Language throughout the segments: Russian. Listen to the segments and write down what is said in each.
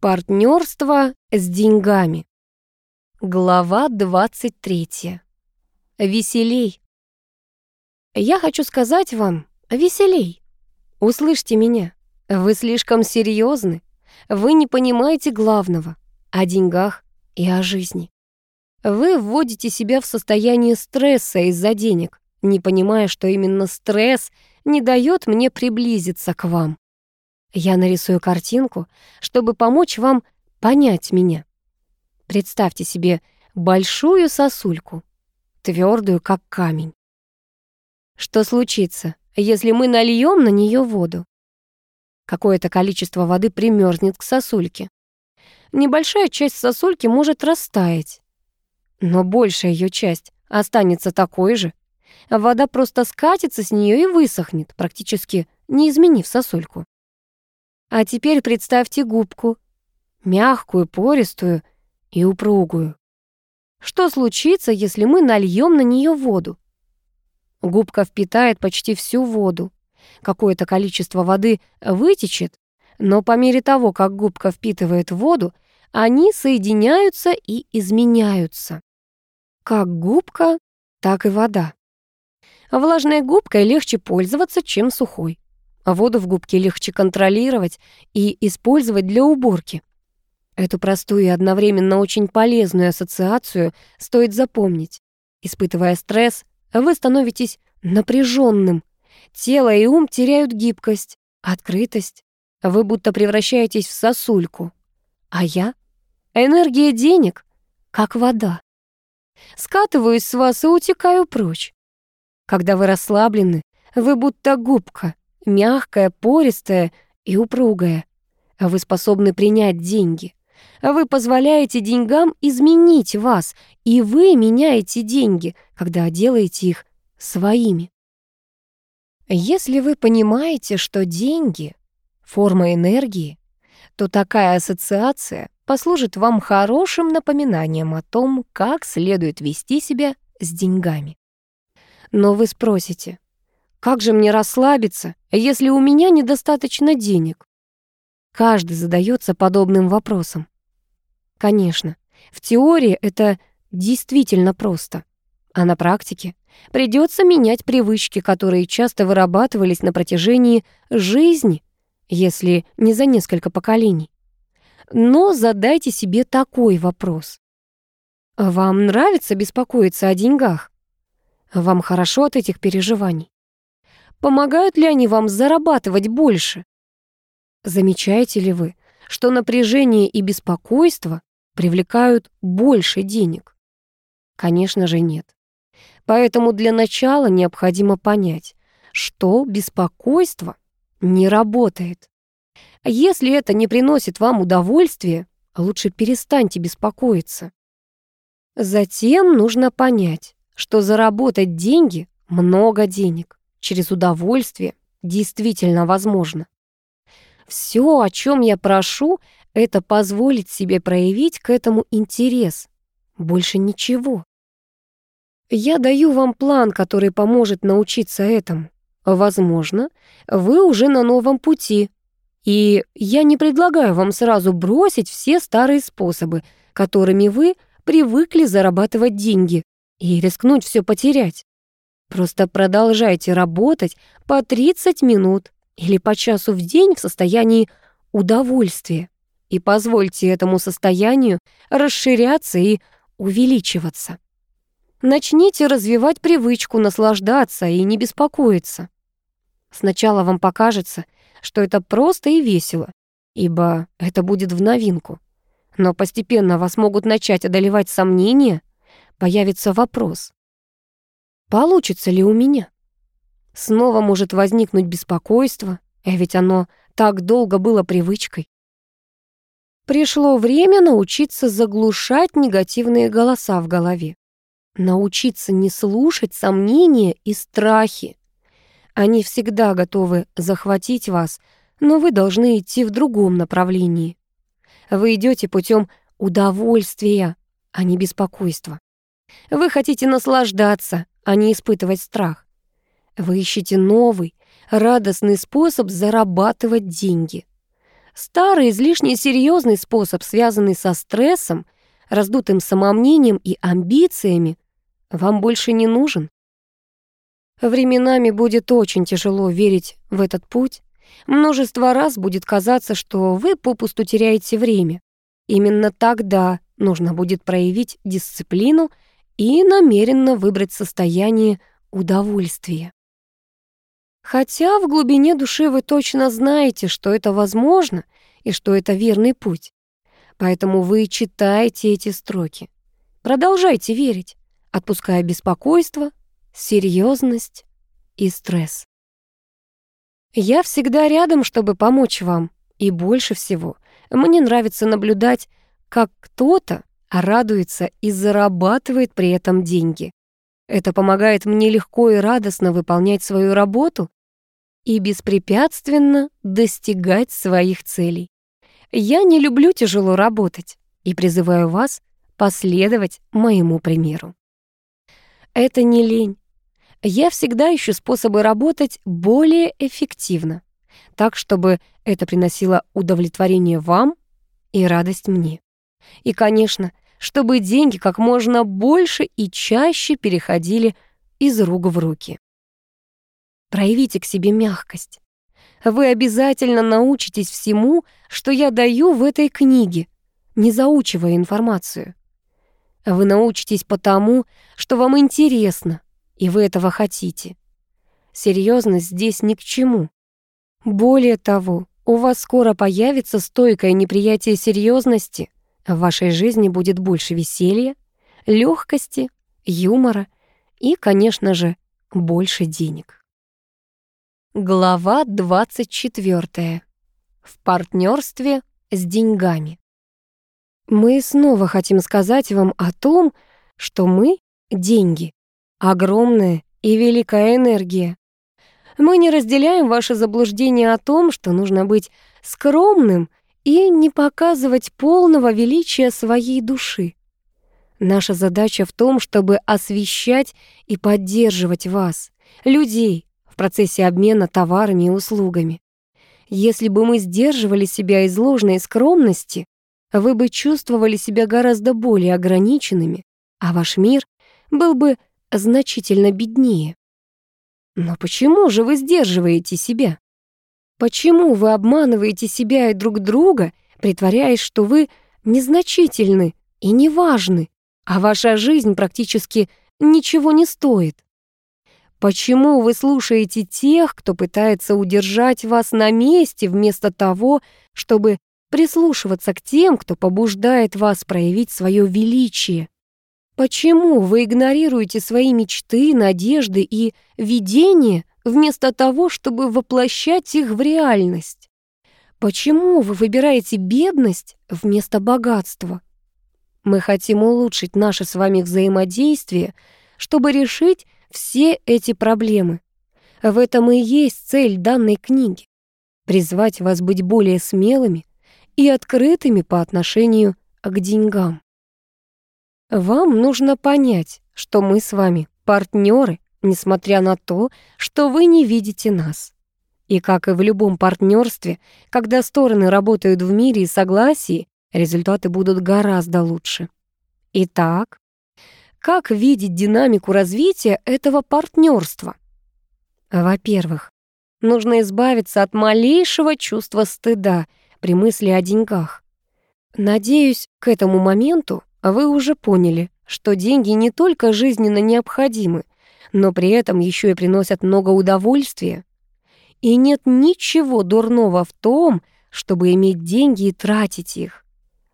Партнерство с деньгами. Глава 23. Веселей. Я хочу сказать вам, веселей. Услышьте меня. Вы слишком серьезны. Вы не понимаете главного о деньгах и о жизни. Вы вводите себя в состояние стресса из-за денег, не понимая, что именно стресс не дает мне приблизиться к вам. Я нарисую картинку, чтобы помочь вам понять меня. Представьте себе большую сосульку, твердую, как камень. Что случится, если мы нальем на нее воду? Какое-то количество воды примерзнет к сосульке. Небольшая часть сосульки может растаять, но большая ее часть останется такой же. Вода просто скатится с нее и высохнет, практически не изменив сосульку. А теперь представьте губку, мягкую, пористую и упругую. Что случится, если мы нальем на нее воду? Губка впитает почти всю воду. Какое-то количество воды вытечет, но по мере того, как губка впитывает воду, они соединяются и изменяются. Как губка, так и вода. Влажной губкой легче пользоваться, чем сухой. Воду в губке легче контролировать и использовать для уборки. Эту простую и одновременно очень полезную ассоциацию стоит запомнить. Испытывая стресс, вы становитесь напряженным. Тело и ум теряют гибкость, открытость. Вы будто превращаетесь в сосульку. А я? Энергия денег, как вода. Скатываюсь с вас и утекаю прочь. Когда вы расслаблены, вы будто губка, мягкая, пористая и упругая. А вы способны принять деньги. А вы позволяете деньгам изменить вас, и вы меняете деньги, когда делаете их своими. Если вы понимаете, что деньги — форма энергии, то такая ассоциация послужит вам хорошим напоминанием о том, как следует вести себя с деньгами. Но вы спросите, как же мне расслабиться, если у меня недостаточно денег? Каждый задается подобным вопросом. Конечно, в теории это действительно просто. А на практике придется менять привычки, которые часто вырабатывались на протяжении жизни, если не за несколько поколений. Но задайте себе такой вопрос. Вам нравится беспокоиться о деньгах? Вам хорошо от этих переживаний? Помогают ли они вам зарабатывать больше? Замечаете ли вы, что напряжение и беспокойство привлекают больше денег? Конечно же нет. Поэтому для начала необходимо понять, что беспокойство не работает. Если это не приносит вам удовольствия, лучше перестаньте беспокоиться. Затем нужно понять, что заработать деньги — много денег через удовольствие действительно возможно. Все, о чем я прошу, это позволить себе проявить к этому интерес. Больше ничего. Я даю вам план, который поможет научиться этому. Возможно, вы уже на новом пути. И я не предлагаю вам сразу бросить все старые способы, которыми вы привыкли зарабатывать деньги, и рискнуть все потерять. Просто продолжайте работать по 30 минут или по часу в день в состоянии удовольствия и позвольте этому состоянию расширяться и увеличиваться. Начните развивать привычку наслаждаться и не беспокоиться. Сначала вам покажется, что это просто и весело, ибо это будет в новинку. Но постепенно вас могут начать одолевать сомнения, появится вопрос. Получится ли у меня? Снова может возникнуть беспокойство, а ведь оно так долго было привычкой. Пришло время научиться заглушать негативные голоса в голове. Научиться не слушать сомнения и страхи. Они всегда готовы захватить вас, но вы должны идти в другом направлении. Вы идете путем удовольствия, а не беспокойства. Вы хотите наслаждаться, а не испытывать страх. Вы ищете новый, радостный способ зарабатывать деньги. Старый, излишне серьезный способ, связанный со стрессом, раздутым самомнением и амбициями, вам больше не нужен. Временами будет очень тяжело верить в этот путь. Множество раз будет казаться, что вы попусту теряете время. Именно тогда нужно будет проявить дисциплину и намеренно выбрать состояние удовольствия. Хотя в глубине души вы точно знаете, что это возможно и что это верный путь. Поэтому вы читаете эти строки. Продолжайте верить, отпуская беспокойство, серьезность и стресс. Я всегда рядом, чтобы помочь вам, и больше всего мне нравится наблюдать, как кто-то радуется и зарабатывает при этом деньги. Это помогает мне легко и радостно выполнять свою работу и беспрепятственно достигать своих целей. Я не люблю тяжело работать и призываю вас последовать моему примеру. Это не лень. Я всегда ищу способы работать более эффективно, так, чтобы это приносило удовлетворение вам и радость мне. И, конечно, чтобы деньги как можно больше и чаще переходили из рук в руки. Проявите к себе мягкость. Вы обязательно научитесь всему, что я даю в этой книге, не заучивая информацию. Вы научитесь потому, что вам интересно, и вы этого хотите. Серьезность здесь ни к чему. Более того, у вас скоро появится стойкое неприятие серьезности — в вашей жизни будет больше веселья, легкости, юмора и, конечно же, больше денег. Глава 24. В партнерстве с деньгами. Мы снова хотим сказать вам о том, что мы — деньги, огромная и великая энергия. Мы не разделяем ваше заблуждение о том, что нужно быть скромным и не показывать полного величия своей души. Наша задача в том, чтобы освещать и поддерживать вас, людей, в процессе обмена товарами и услугами. Если бы мы сдерживали себя из ложной скромности, вы бы чувствовали себя гораздо более ограниченными, а ваш мир был бы значительно беднее. Но почему же вы сдерживаете себя? Почему вы обманываете себя и друг друга, притворяясь, что вы незначительны и неважны, а ваша жизнь практически ничего не стоит? Почему вы слушаете тех, кто пытается удержать вас на месте, вместо того, чтобы прислушиваться к тем, кто побуждает вас проявить свое величие? Почему вы игнорируете свои мечты, надежды и видения, вместо того, чтобы воплощать их в реальность? Почему вы выбираете бедность вместо богатства? Мы хотим улучшить наше с вами взаимодействие, чтобы решить все эти проблемы. В этом и есть цель данной книги — призвать вас быть более смелыми и открытыми по отношению к деньгам. Вам нужно понять, что мы с вами партнеры несмотря на то, что вы не видите нас. И как и в любом партнерстве, когда стороны работают в мире и согласии, результаты будут гораздо лучше. Итак, как видеть динамику развития этого партнерства? Во-первых, нужно избавиться от малейшего чувства стыда при мысли о деньгах. Надеюсь, к этому моменту вы уже поняли, что деньги не только жизненно необходимы, но при этом еще и приносят много удовольствия. И нет ничего дурного в том, чтобы иметь деньги и тратить их.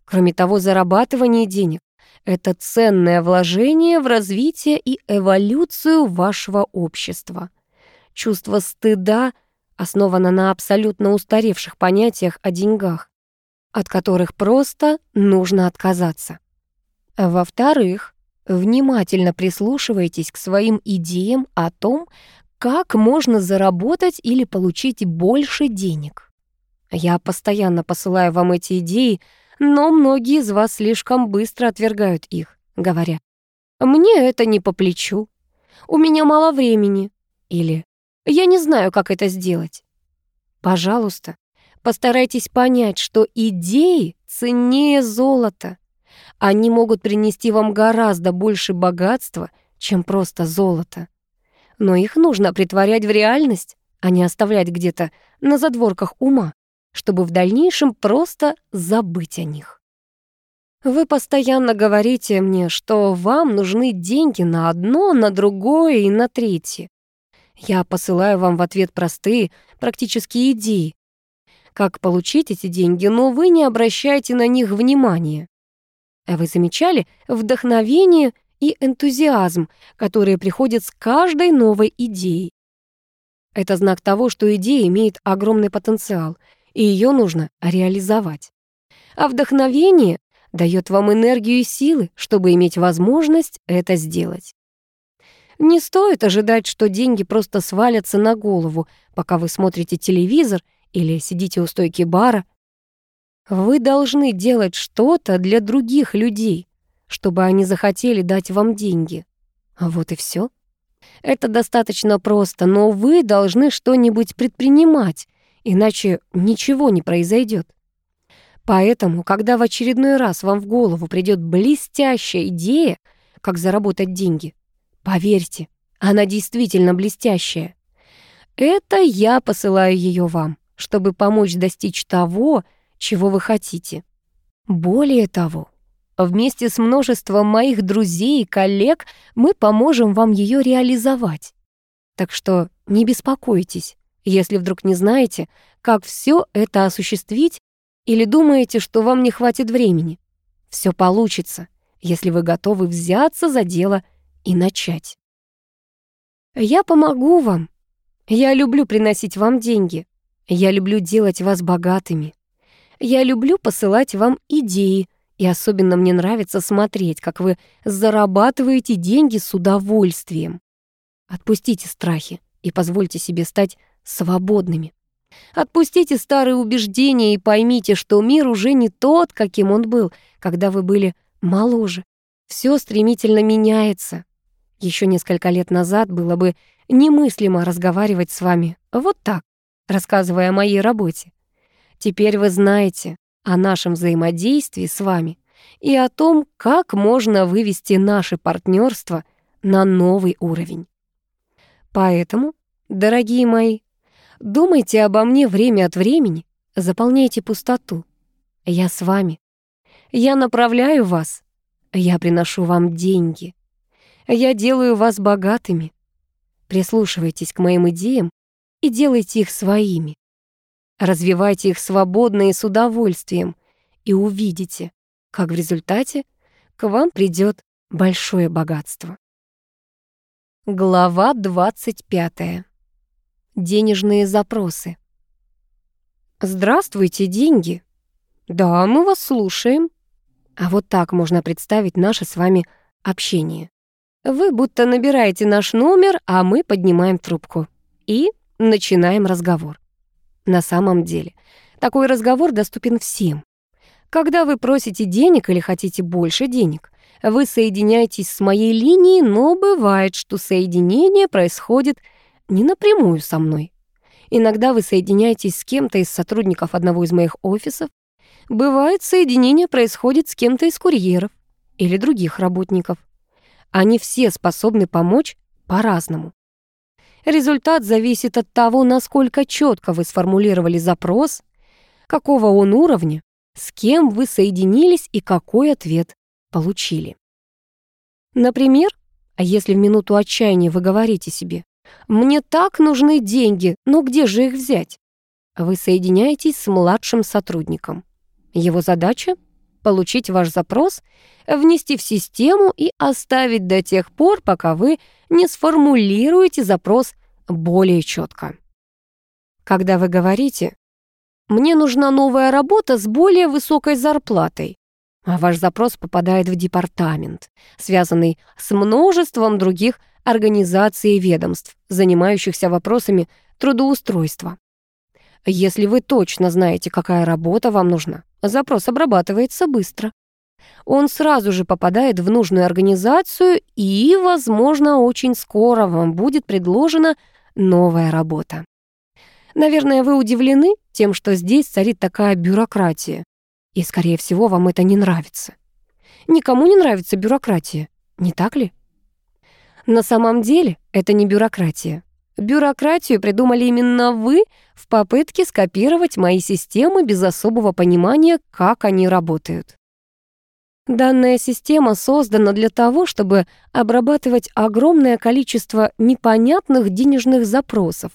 Кроме того, зарабатывание денег — это ценное вложение в развитие и эволюцию вашего общества. Чувство стыда основано на абсолютно устаревших понятиях о деньгах, от которых просто нужно отказаться. Во-вторых, Внимательно прислушивайтесь к своим идеям о том, как можно заработать или получить больше денег. Я постоянно посылаю вам эти идеи, но многие из вас слишком быстро отвергают их, говоря, «Мне это не по плечу», «У меня мало времени» или «Я не знаю, как это сделать». Пожалуйста, Постарайтесь понять, что идеи ценнее золота. Они могут принести вам гораздо больше богатства, чем просто золото. Но их нужно притворять в реальность, а не оставлять где-то на задворках ума, чтобы в дальнейшем просто забыть о них. Вы постоянно говорите мне, что вам нужны деньги на одно, на другое и на третье. Я посылаю вам в ответ простые, практические идеи. Как получить эти деньги, но вы не обращаете на них внимания. А вы замечали вдохновение и энтузиазм, которые приходят с каждой новой идеей? Это знак того, что идея имеет огромный потенциал, и ее нужно реализовать. А вдохновение дает вам энергию и силы, чтобы иметь возможность это сделать. Не стоит ожидать, что деньги просто свалятся на голову, пока вы смотрите телевизор или сидите у стойки бара. Вы должны делать что-то для других людей, чтобы они захотели дать вам деньги. А вот и все. Это достаточно просто, но вы должны что-нибудь предпринимать, иначе ничего не произойдет. Поэтому, когда в очередной раз вам в голову придет блестящая идея, как заработать деньги, поверьте, она действительно блестящая. Это я посылаю ее вам, чтобы помочь достичь того, чего вы хотите. Более того, вместе с множеством моих друзей и коллег мы поможем вам ее реализовать. Так что не беспокойтесь, если вдруг не знаете, как все это осуществить или думаете, что вам не хватит времени? Все получится, если вы готовы взяться за дело и начать. Я помогу вам. Я люблю приносить вам деньги. Я люблю делать вас богатыми. Я люблю посылать вам идеи, и особенно мне нравится смотреть, как вы зарабатываете деньги с удовольствием. Отпустите страхи и позвольте себе стать свободными. Отпустите старые убеждения и поймите, что мир уже не тот, каким он был, когда вы были моложе. Все стремительно меняется. Еще несколько лет назад было бы немыслимо разговаривать с вами вот так, рассказывая о моей работе. Теперь вы знаете о нашем взаимодействии с вами и о том, как можно вывести наше партнерство на новый уровень. Поэтому, дорогие мои, Думайте обо мне время от времени, заполняйте пустоту. Я с вами. Я направляю вас. Я приношу вам деньги. Я делаю вас богатыми. Прислушивайтесь к моим идеям и делайте их своими. Развивайте их свободно и с удовольствием, и увидите, как в результате к вам придет большое богатство. Глава двадцать пятая денежные запросы. «Здравствуйте, деньги!» «Да, мы вас слушаем». А вот так можно представить наше с вами общение. Вы будто набираете наш номер, а мы поднимаем трубку. И начинаем разговор. На самом деле, такой разговор доступен всем. Когда вы просите денег или хотите больше денег, вы соединяетесь с моей линией, но бывает, что соединение происходит не напрямую со мной. Иногда вы соединяетесь с кем-то из сотрудников одного из моих офисов. Бывает, соединение происходит с кем-то из курьеров или других работников. Они все способны помочь по-разному. Результат зависит от того, насколько четко вы сформулировали запрос, какого он уровня, с кем вы соединились и какой ответ получили. Например, а если в минуту отчаяния вы говорите себе мне так нужны деньги, но где же их взять? Вы соединяетесь с младшим сотрудником. Его задача — получить ваш запрос, внести в систему и оставить до тех пор, пока вы не сформулируете запрос более четко. Когда вы говорите «Мне нужна новая работа с более высокой зарплатой», а ваш запрос попадает в департамент, связанный с множеством других организаций и ведомств, занимающихся вопросами трудоустройства. Если вы точно знаете, какая работа вам нужна, запрос обрабатывается быстро. Он сразу же попадает в нужную организацию и, возможно, очень скоро вам будет предложена новая работа. Наверное, вы удивлены Тем, что здесь царит такая бюрократия. И, скорее всего, вам это не нравится. Никому не нравится бюрократия, не так ли? На самом деле это не бюрократия. Бюрократию придумали именно вы в попытке скопировать мои системы без особого понимания, как они работают. Данная система создана для того, чтобы обрабатывать огромное количество непонятных денежных запросов.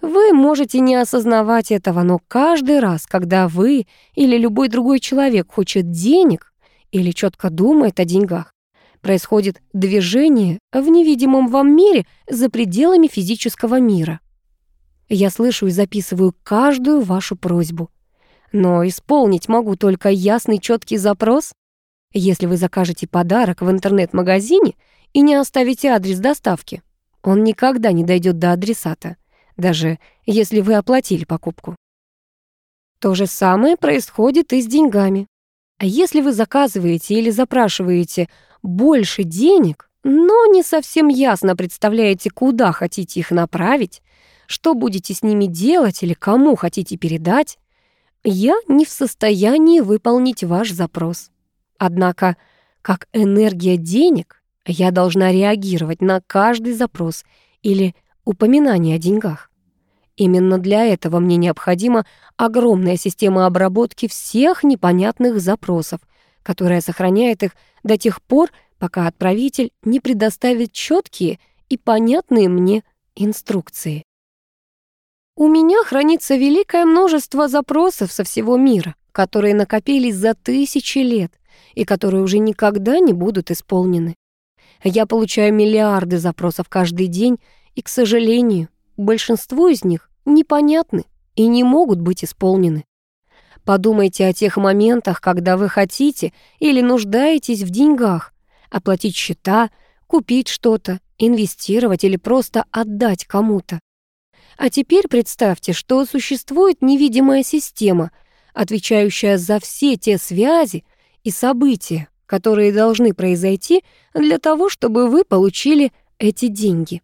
Вы можете не осознавать этого, но каждый раз, когда вы или любой другой человек хочет денег или четко думает о деньгах, происходит движение в невидимом вам мире за пределами физического мира. Я слышу и записываю каждую вашу просьбу. Но исполнить могу только ясный четкий запрос. Если вы закажете подарок в интернет-магазине и не оставите адрес доставки, он никогда не дойдет до адресата, даже если вы оплатили покупку. То же самое происходит и с деньгами. Если вы заказываете или запрашиваете больше денег, но не совсем ясно представляете, куда хотите их направить, что будете с ними делать или кому хотите передать, я не в состоянии выполнить ваш запрос. Однако, как энергия денег, я должна реагировать на каждый запрос или упоминание о деньгах. Именно для этого мне необходима огромная система обработки всех непонятных запросов, которая сохраняет их до тех пор, пока отправитель не предоставит четкие и понятные мне инструкции. У меня хранится великое множество запросов со всего мира, которые накопились за тысячи лет и которые уже никогда не будут исполнены. Я получаю миллиарды запросов каждый день, и, к сожалению, большинство из них непонятны и не могут быть исполнены. Подумайте о тех моментах, когда вы хотите или нуждаетесь в деньгах, оплатить счета, купить что-то, инвестировать или просто отдать кому-то. А теперь представьте, что существует невидимая система, отвечающая за все те связи и события, которые должны произойти для того, чтобы вы получили эти деньги.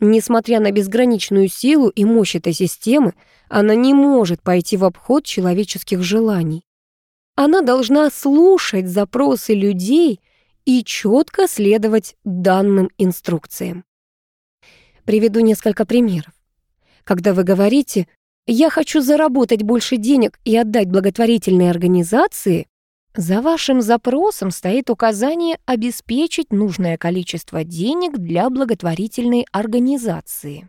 Несмотря на безграничную силу и мощь этой системы, она не может пойти в обход человеческих желаний. Она должна слушать запросы людей и четко следовать данным инструкциям. Приведу несколько примеров. Когда вы говорите «я хочу заработать больше денег и отдать благотворительной организации», за вашим запросом стоит указание обеспечить нужное количество денег для благотворительной организации.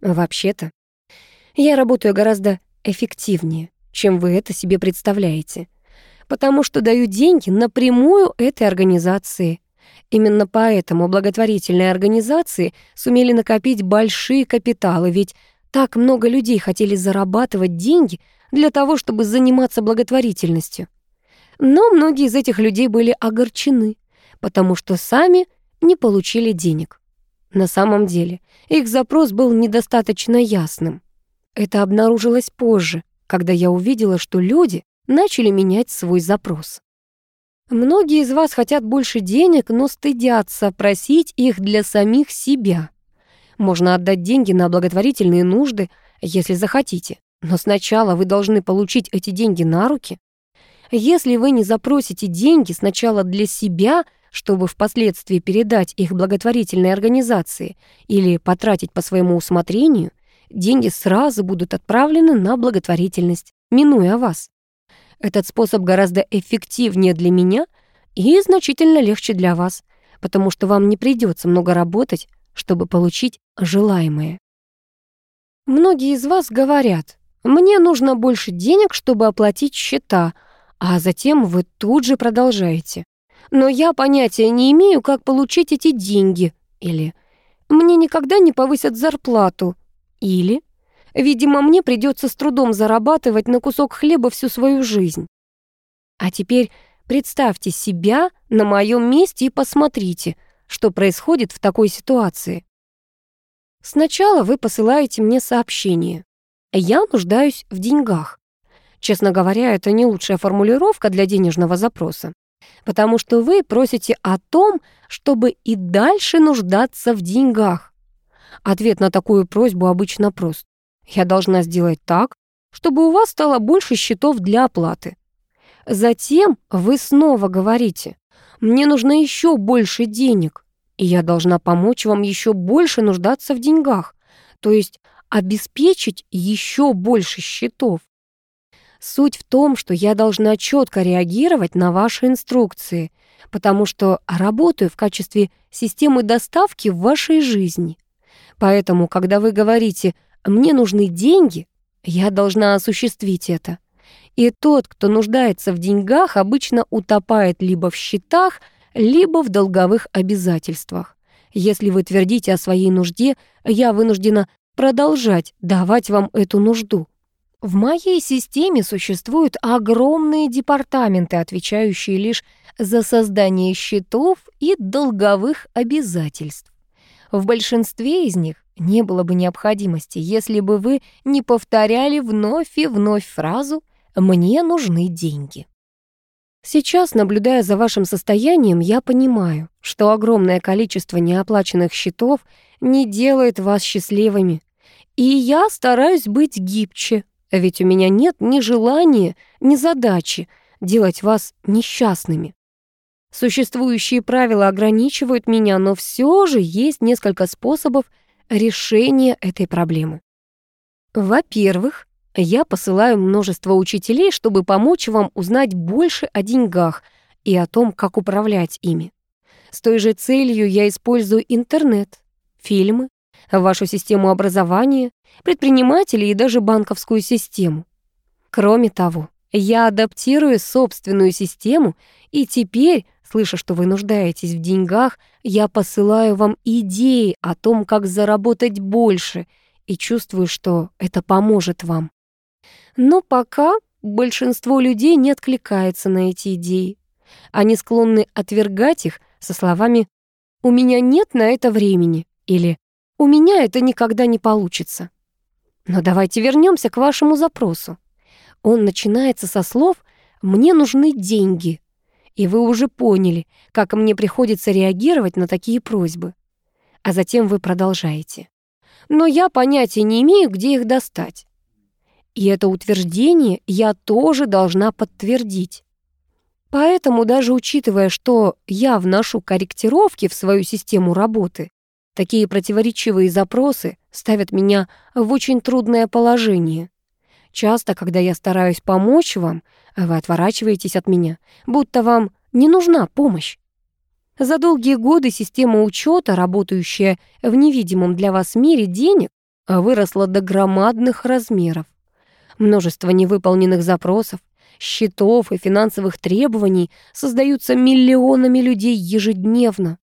Вообще-то, я работаю гораздо эффективнее, чем вы это себе представляете, потому что даю деньги напрямую этой организации. Именно поэтому благотворительные организации сумели накопить большие капиталы, ведь так много людей хотели зарабатывать деньги для того, чтобы заниматься благотворительностью. Но многие из этих людей были огорчены, потому что сами не получили денег. На самом деле, их запрос был недостаточно ясным. Это обнаружилось позже, когда я увидела, что люди начали менять свой запрос. Многие из вас хотят больше денег, но стыдятся просить их для самих себя. Можно отдать деньги на благотворительные нужды, если захотите, но сначала вы должны получить эти деньги на руки. Если вы не запросите деньги сначала для себя, чтобы впоследствии передать их благотворительной организации или потратить по своему усмотрению, деньги сразу будут отправлены на благотворительность, минуя вас. Этот способ гораздо эффективнее для меня и значительно легче для вас, потому что вам не придется много работать, чтобы получить желаемое. Многие из вас говорят, мне нужно больше денег, чтобы оплатить счета, а затем вы тут же продолжаете. Но я понятия не имею, как получить эти деньги. Или мне никогда не повысят зарплату. Или, видимо, мне придется с трудом зарабатывать на кусок хлеба всю свою жизнь. А теперь представьте себя на моем месте и посмотрите, что происходит в такой ситуации. Сначала вы посылаете мне сообщение. Я нуждаюсь в деньгах. Честно говоря, это не лучшая формулировка для денежного запроса, потому что вы просите о том, чтобы и дальше нуждаться в деньгах. Ответ на такую просьбу обычно прост. Я должна сделать так, чтобы у вас стало больше счетов для оплаты. Затем вы снова говорите, мне нужно еще больше денег, и я должна помочь вам еще больше нуждаться в деньгах, то есть обеспечить еще больше счетов. Суть в том, что я должна четко реагировать на ваши инструкции, потому что работаю в качестве системы доставки в вашей жизни. Поэтому, когда вы говорите «мне нужны деньги», я должна осуществить это. И тот, кто нуждается в деньгах, обычно утопает либо в счетах, либо в долговых обязательствах. Если вы твердите о своей нужде, я вынуждена продолжать давать вам эту нужду. В моей системе существуют огромные департаменты, отвечающие лишь за создание счетов и долговых обязательств. В большинстве из них не было бы необходимости, если бы вы не повторяли вновь и вновь фразу «мне нужны деньги». Сейчас, наблюдая за вашим состоянием, я понимаю, что огромное количество неоплаченных счетов не делает вас счастливыми. И я стараюсь быть гибче, ведь у меня нет ни желания, ни задачи делать вас несчастными. Существующие правила ограничивают меня, но все же есть несколько способов решения этой проблемы. Во-первых, я посылаю множество учителей, чтобы помочь вам узнать больше о деньгах и о том, как управлять ими. С той же целью я использую интернет, фильмы, вашу систему образования, предпринимателей и даже банковскую систему. Кроме того, я адаптирую собственную систему, и теперь, слыша, что вы нуждаетесь в деньгах, я посылаю вам идеи о том, как заработать больше, и чувствую, что это поможет вам. Но пока большинство людей не откликается на эти идеи. Они склонны отвергать их со словами «У меня нет на это времени» или «У меня это никогда не получится». Но давайте вернемся к вашему запросу. Он начинается со слов «мне нужны деньги». И вы уже поняли, как мне приходится реагировать на такие просьбы. А затем вы продолжаете. Но я понятия не имею, где их достать. И это утверждение я тоже должна подтвердить. Поэтому даже учитывая, что я вношу корректировки в свою систему работы, такие противоречивые запросы ставят меня в очень трудное положение. Часто, когда я стараюсь помочь вам, вы отворачиваетесь от меня, будто вам не нужна помощь. За долгие годы система учета, работающая в невидимом для вас мире денег, выросла до громадных размеров множество невыполненных запросов, счетов и финансовых требований создаются миллионами людей ежедневно.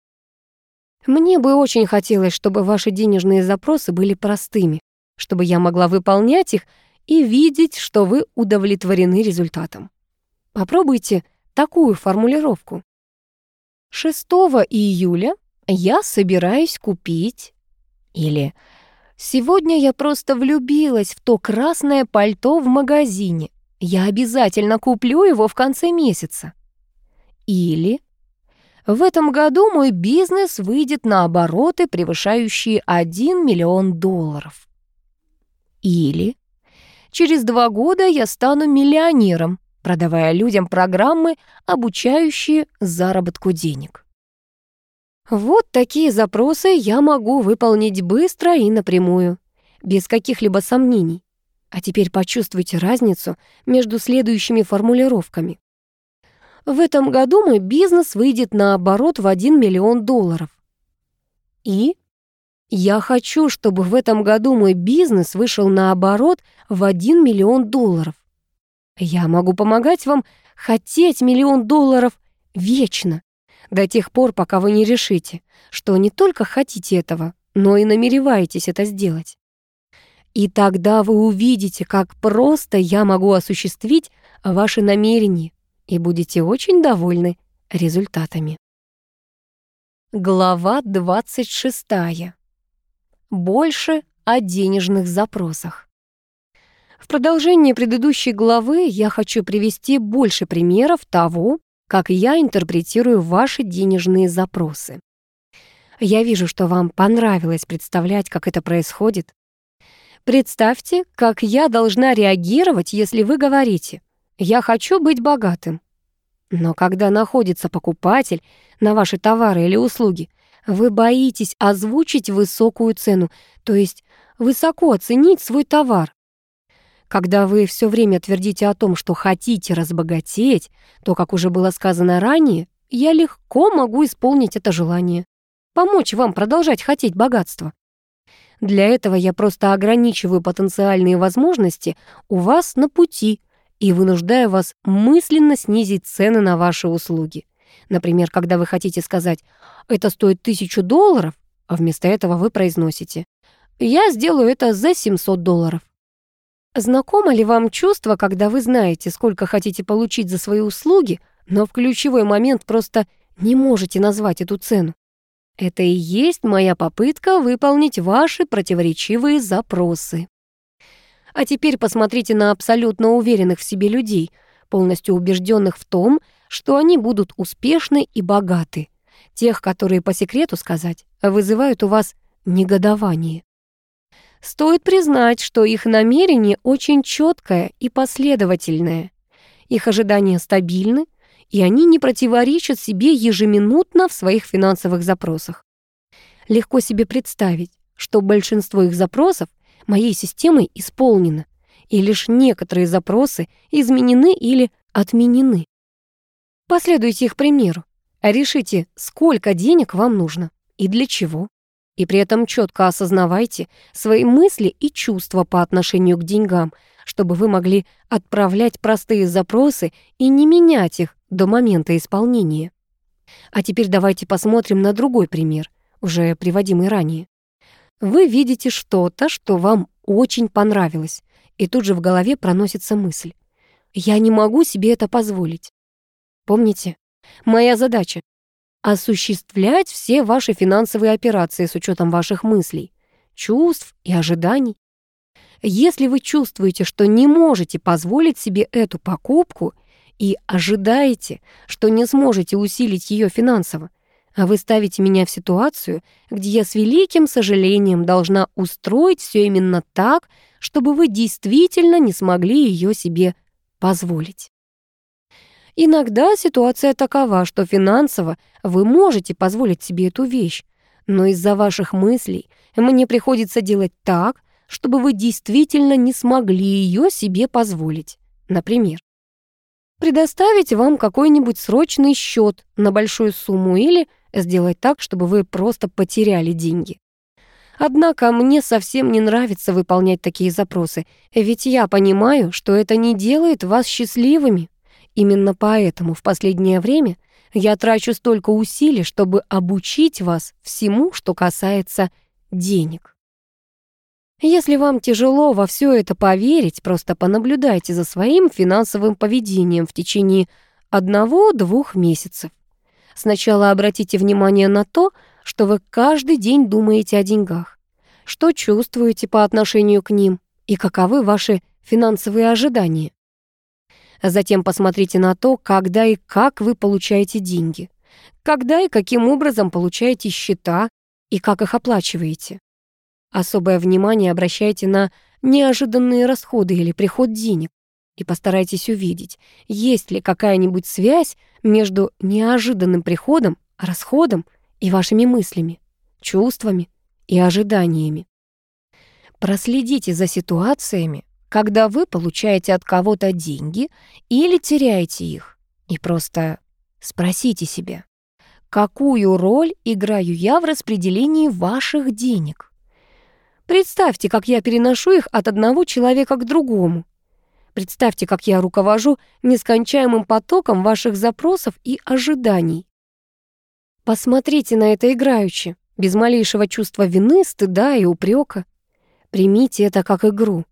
Мне бы очень хотелось, чтобы ваши денежные запросы были простыми, чтобы я могла выполнять их и видеть, что вы удовлетворены результатом. Попробуйте такую формулировку. 6 июля я собираюсь купить или Сегодня я просто влюбилась в то красное пальто в магазине. Я обязательно куплю его в конце месяца. Или в этом году мой бизнес выйдет на обороты, превышающие 1 миллион долларов. Или через два года я стану миллионером, продавая людям программы, обучающие заработку денег. Вот такие запросы я могу выполнить быстро и напрямую, без каких-либо сомнений. А теперь почувствуйте разницу между следующими формулировками. В этом году мой бизнес выйдет на оборот в 1 миллион долларов. И я хочу, чтобы в этом году мой бизнес вышел на оборот в 1 миллион долларов. Я могу помогать вам хотеть миллион долларов вечно до тех пор, пока вы не решите, что не только хотите этого, но и намереваетесь это сделать. И тогда вы увидите, как просто я могу осуществить ваши намерения и будете очень довольны результатами. Глава 26. Больше о денежных запросах. В продолжение предыдущей главы я хочу привести больше примеров того, как я интерпретирую ваши денежные запросы. Я вижу, что вам понравилось представлять, как это происходит. Представьте, как я должна реагировать, если вы говорите «я хочу быть богатым». Но когда находится покупатель на ваши товары или услуги, вы боитесь озвучить высокую цену, то есть высоко оценить свой товар. Когда вы все время твердите о том, что хотите разбогатеть, то, как уже было сказано ранее, я легко могу исполнить это желание. Помочь вам продолжать хотеть богатство. Для этого я просто ограничиваю потенциальные возможности у вас на пути и вынуждаю вас мысленно снизить цены на ваши услуги. Например, когда вы хотите сказать «это стоит тысячу долларов», а вместо этого вы произносите «я сделаю это за 700 долларов». Знакомо ли вам чувство, когда вы знаете, сколько хотите получить за свои услуги, но в ключевой момент просто не можете назвать эту цену? Это и есть моя попытка выполнить ваши противоречивые запросы. А теперь посмотрите на абсолютно уверенных в себе людей, полностью убежденных в том, что они будут успешны и богаты. Тех, которые, по секрету сказать, вызывают у вас негодование. Стоит признать, что их намерение очень четкое и последовательное. Их ожидания стабильны, и они не противоречат себе ежеминутно в своих финансовых запросах. Легко себе представить, что большинство их запросов моей системой исполнено, и лишь некоторые запросы изменены или отменены. Последуйте их примеру. Решите, сколько денег вам нужно и для чего. И при этом четко осознавайте свои мысли и чувства по отношению к деньгам, чтобы вы могли отправлять простые запросы и не менять их до момента исполнения. А теперь давайте посмотрим на другой пример, уже приводимый ранее. Вы видите что-то, что вам очень понравилось, и тут же в голове проносится мысль. «Я не могу себе это позволить». Помните, моя задача — осуществлять все ваши финансовые операции с учетом ваших мыслей, чувств и ожиданий. Если вы чувствуете, что не можете позволить себе эту покупку и ожидаете, что не сможете усилить ее финансово, а вы ставите меня в ситуацию, где я с великим сожалением должна устроить все именно так, чтобы вы действительно не смогли ее себе позволить. Иногда ситуация такова, что финансово вы можете позволить себе эту вещь, но из-за ваших мыслей мне приходится делать так, чтобы вы действительно не смогли ее себе позволить. Например, предоставить вам какой-нибудь срочный счет на большую сумму или сделать так, чтобы вы просто потеряли деньги. Однако мне совсем не нравится выполнять такие запросы, ведь я понимаю, что это не делает вас счастливыми. Именно поэтому в последнее время я трачу столько усилий, чтобы обучить вас всему, что касается денег. Если вам тяжело во все это поверить, просто понаблюдайте за своим финансовым поведением в течение одного-двух месяцев. Сначала обратите внимание на то, что вы каждый день думаете о деньгах, что чувствуете по отношению к ним и каковы ваши финансовые ожидания. Затем посмотрите на то, когда и как вы получаете деньги, когда и каким образом получаете счета и как их оплачиваете. Особое внимание обращайте на неожиданные расходы или приход денег и постарайтесь увидеть, есть ли какая-нибудь связь между неожиданным приходом, расходом и вашими мыслями, чувствами и ожиданиями. Проследите за ситуациями, когда вы получаете от кого-то деньги или теряете их, и просто спросите себя, какую роль играю я в распределении ваших денег? Представьте, как я переношу их от одного человека к другому. Представьте, как я руковожу нескончаемым потоком ваших запросов и ожиданий. Посмотрите на это играючи, без малейшего чувства вины, стыда и упрека. Примите это как игру.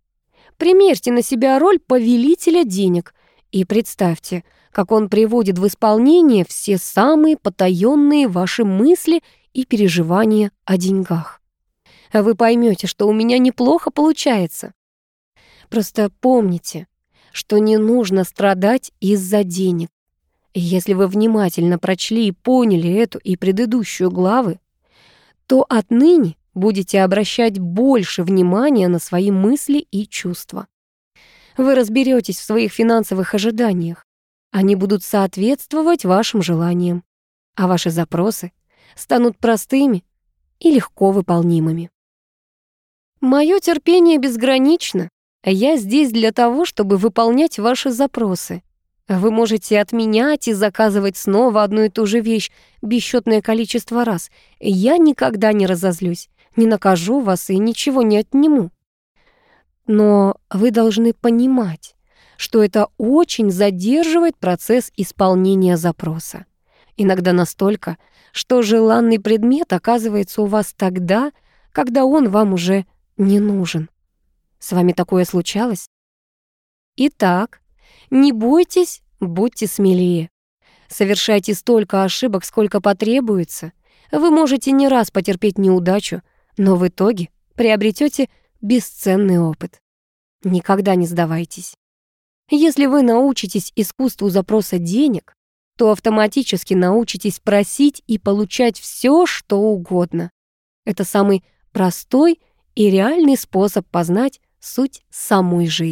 Примерьте на себя роль повелителя денег и представьте, как он приводит в исполнение все самые потаенные ваши мысли и переживания о деньгах. Вы поймете, что у меня неплохо получается. Просто помните, что не нужно страдать из-за денег. Если вы внимательно прочли и поняли эту и предыдущую главы, то отныне будете обращать больше внимания на свои мысли и чувства. Вы разберетесь в своих финансовых ожиданиях. Они будут соответствовать вашим желаниям, а ваши запросы станут простыми и легко выполнимыми. Мое терпение безгранично. Я здесь для того, чтобы выполнять ваши запросы. Вы можете отменять и заказывать снова одну и ту же вещь бесчетное количество раз. Я никогда не разозлюсь, не накажу вас и ничего не отниму. Но вы должны понимать, что это очень задерживает процесс исполнения запроса. Иногда настолько, что желанный предмет оказывается у вас тогда, когда он вам уже не нужен. С вами такое случалось? Итак, не бойтесь, будьте смелее. Совершайте столько ошибок, сколько потребуется. Вы можете не раз потерпеть неудачу, но в итоге приобретете бесценный опыт. Никогда не сдавайтесь. Если вы научитесь искусству запроса денег, то автоматически научитесь просить и получать все, что угодно. Это самый простой и реальный способ познать суть самой жизни.